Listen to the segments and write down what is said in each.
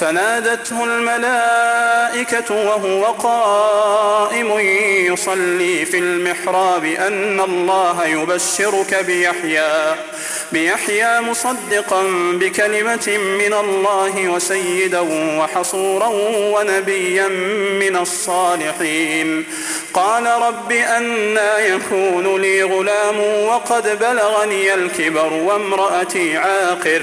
فنادته الملائكة وهو قائم يصلي في المحراب أن الله يبشرك بيحيى بيحيى مصدقا بكلمة من الله وسيدا وحصورا ونبيا من الصالحين. قال رب أنا يكون لي غلام وقد بلغني الكبر وامرأتي عاقر.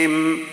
الرجيم